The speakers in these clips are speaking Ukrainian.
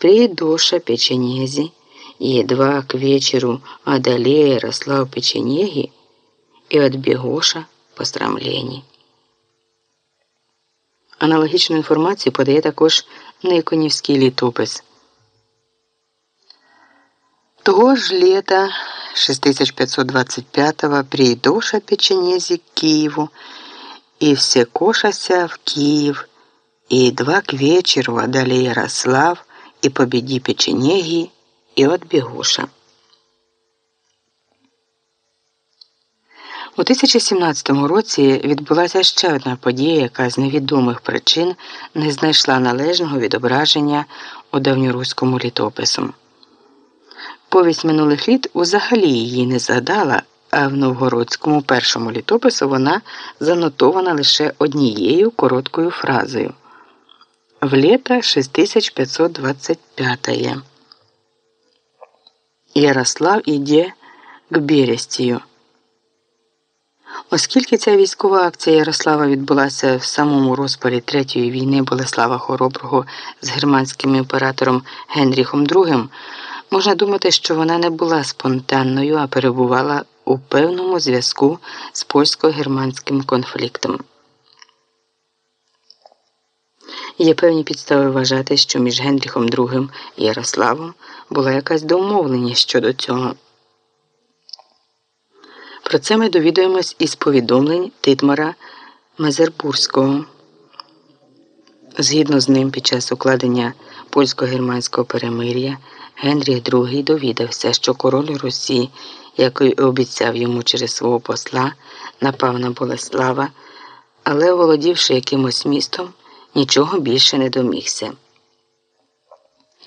Придоша печенези, едва к вечеру одолея Ярослав печенеги і от Бігоша пострамлені. Аналогічну інформацію подає також Никонівський літопис. Того ж лета 6525-го прийдоша печенезі к Киеву, и все кошася в Киев, и едва к вечеру одали Ярослав, и победи печенеги, и от Бегуша. У 1017 році відбулася ще одна подія, яка з невідомих причин не знайшла належного відображення у давньоруському літопису. Повість минулих літ взагалі її не згадала, а в новгородському першому літопису вона занотована лише однією короткою фразою. В літа 6525 Ярослав іде к Берестію. Оскільки ця військова акція Ярослава відбулася в самому розпалі Третьої війни Болеслава Хороброго з германським імператором Генріхом II, можна думати, що вона не була спонтанною, а перебувала у певному зв'язку з польсько-германським конфліктом. Є певні підстави вважати, що між Генріхом II і Ярославом була якась домовленість щодо цього. Про це ми довідуємось із повідомлень Титмара Мазербурського. Згідно з ним, під час укладення польсько-германського перемир'я Генріх II довідався, що король Русі, який обіцяв йому через свого посла, напав на Болеслава, але, володівши якимось містом, нічого більше не домігся.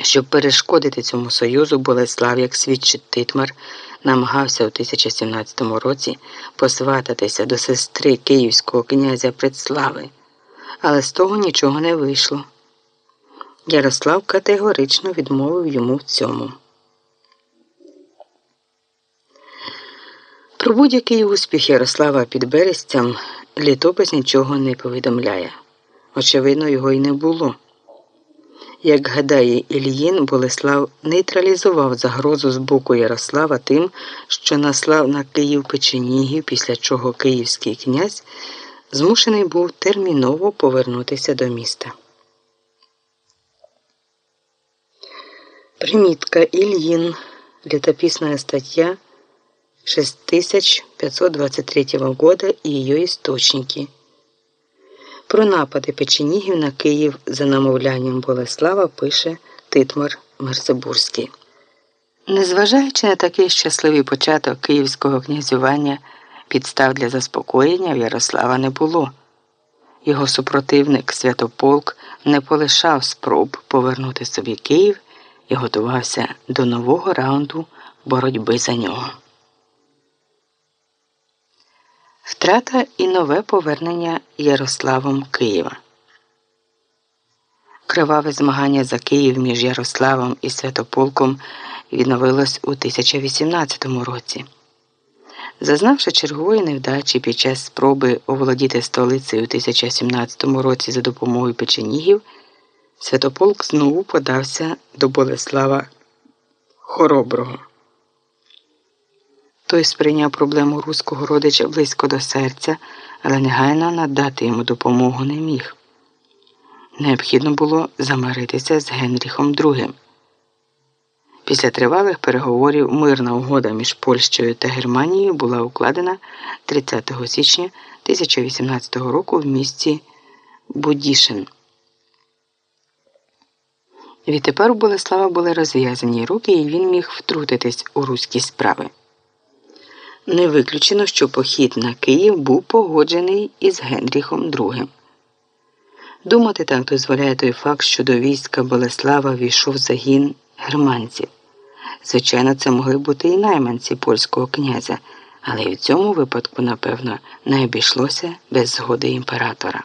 Щоб перешкодити цьому союзу, Болеслав, як свідчить Титмар, намагався у 1017 році посвататися до сестри київського князя Предслави, але з того нічого не вийшло. Ярослав категорично відмовив йому в цьому. Про будь-який успіх Ярослава під Берестям літопис нічого не повідомляє. Очевидно, його й не було. Як гадає Ільїн, Болеслав нейтралізував загрозу з боку Ярослава тим, що наслав на Київ печенігів, після чого київський князь змушений був терміново повернутися до міста. Примітка Ільїн. Летописная статья 6523 года и ее источники. Про напади печенігів на Київ за намовлянням Болеслава пише Титмар Мерзебурський. Незважаючи на такий щасливий початок київського князювання, підстав для заспокоєння в Ярослава не було. Його супротивник Святополк не полишав спроб повернути собі Київ і готувався до нового раунду боротьби за нього. Втрата і нове повернення Ярославом Києва. Криваве змагання за Київ між Ярославом і Святополком відновилось у 1018 році. Зазнавши чергової невдачі під час спроби оволодіти столицею у 1017 році за допомогою печенігів, Святополк знову подався до Болеслава Хороброго. Той сприйняв проблему руського родича близько до серця, але негайно надати йому допомогу не міг. Необхідно було замиритися з Генріхом II. Після тривалих переговорів мирна угода між Польщею та Германією була укладена 30 січня 1018 року в місті Будішин. Відтепер у Болеслава були розв'язані руки, і він міг втрутитись у руські справи. Не виключено, що похід на Київ був погоджений із Генріхом II. Думати так дозволяє той факт, що до війська Болеслава війшов загін германців. Звичайно, це могли бути і найманці польського князя, але і в цьому випадку, напевно, не обійшлося без згоди імператора.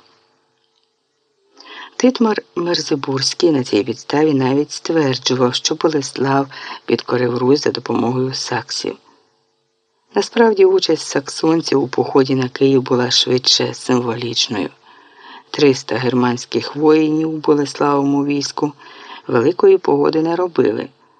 Титмар Мерзебурський на цій підставі навіть стверджував, що Болеслав підкорив Русь за допомогою саксів. Насправді, участь саксонців у поході на Київ була швидше символічною. 300 германських воїнів у Болеславому війську великої погоди не робили.